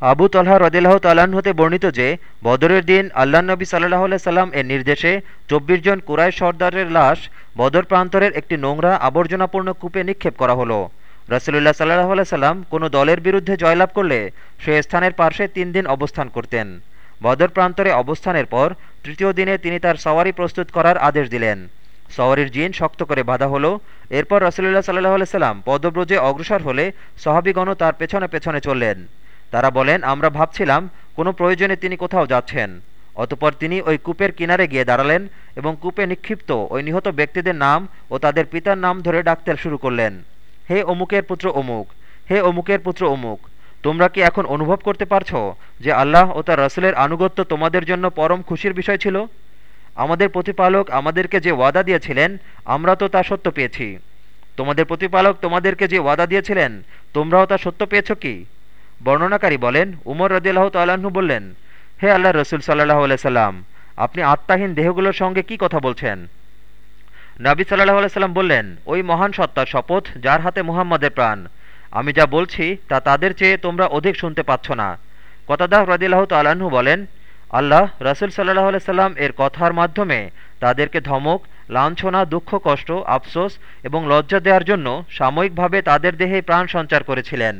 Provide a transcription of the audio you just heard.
আবু তলহা রদিল্লাহ তাল্লাহ্ন হতে বর্ণিত যে, বদরের দিন আল্লাহ নবী সাল্লাহ সাল্লাম এর নির্দেশে চব্বিশ জন কুরাই সর্দারের লাশ বদর প্রান্তরের একটি নোংরা আবর্জনাপূর্ণ কূপে নিক্ষেপ করা হলো। রসুল্লাহ সাল্লাহ সাল্লাম কোনো দলের বিরুদ্ধে জয়লাভ করলে সে স্থানের পার্শ্বে তিন দিন অবস্থান করতেন। বদর প্রান্তরে অবস্থানের পর তৃতীয় দিনে তিনি তার সওয়ারি প্রস্তুত করার আদেশ দিলেন। সওয়ারির জিন শক্ত করে বাধা হলো। এরপর রসুল্লাহ সাল্লাহ সাল্লাম পদব্রজে অগ্রসর হলে সহাবিগণও তার পেছনে পেছনে চললেন। তারা বলেন, আমরা ভাবছিলাম কোনো প্রয়োজনে তিনি কোথাও যাচ্ছেন। অতপর তিনি ওই কূপের কিনারে গিয়ে দাঁড়ালেন এবং কূপে নিক্ষিপ্ত ওই নিহত ব্যক্তিদের নাম ও তাদের পিতার নাম ধরে ডাকতে শুরু করলেন। হে অমুকের পুত্র অমুক, হে অমুকের পুত্র অমুক, তোমরা কি এখন অনুভব করতে পারছ যে আল্লাহ ও তার রসুলের আনুগত্য তোমাদের জন্য পরম খুশির বিষয় ছিল? আমাদের প্রতিপালক আমাদেরকে যে ওয়াদা দিয়েছিলেন, আমরা তো তা সত্য পেয়েছি। তোমাদের প্রতিপালক তোমাদেরকে যে ওয়াদা দিয়েছিলেন, তোমরাও তা সত্য পেয়েছ কি? বর্ণনাকারী বলেন, উমর রদিল্লাহ তাল্লাহ্ন বললেন, হে আল্লাহ রসুল সাল্লাহ সাল্লাম, আপনি আত্মাহীন দেহগুলোর সঙ্গে কি কথা বলছেন? নাবি সাল্লাহ সাল্লাম বললেন, ওই মহান সত্তার শপথ যার হাতে মুহাম্মদের প্রাণ। আমি যা বলছি তা তাদের চেয়ে তোমরা অধিক শুনতে পাচ্ছ না। কতাদাহ রদিল্লাহ তাল্লাহ্ন বলেন, আল্লাহ রসুল সাল্লাহ সাল্লাম এর কথার মাধ্যমে তাদেরকে ধমক, লাঞ্ছনা, দুঃখ, কষ্ট, আফসোস এবং লজ্জা দেওয়ার জন্য সাময়িকভাবে তাদের দেহে প্রাণ সঞ্চার করেছিলেন।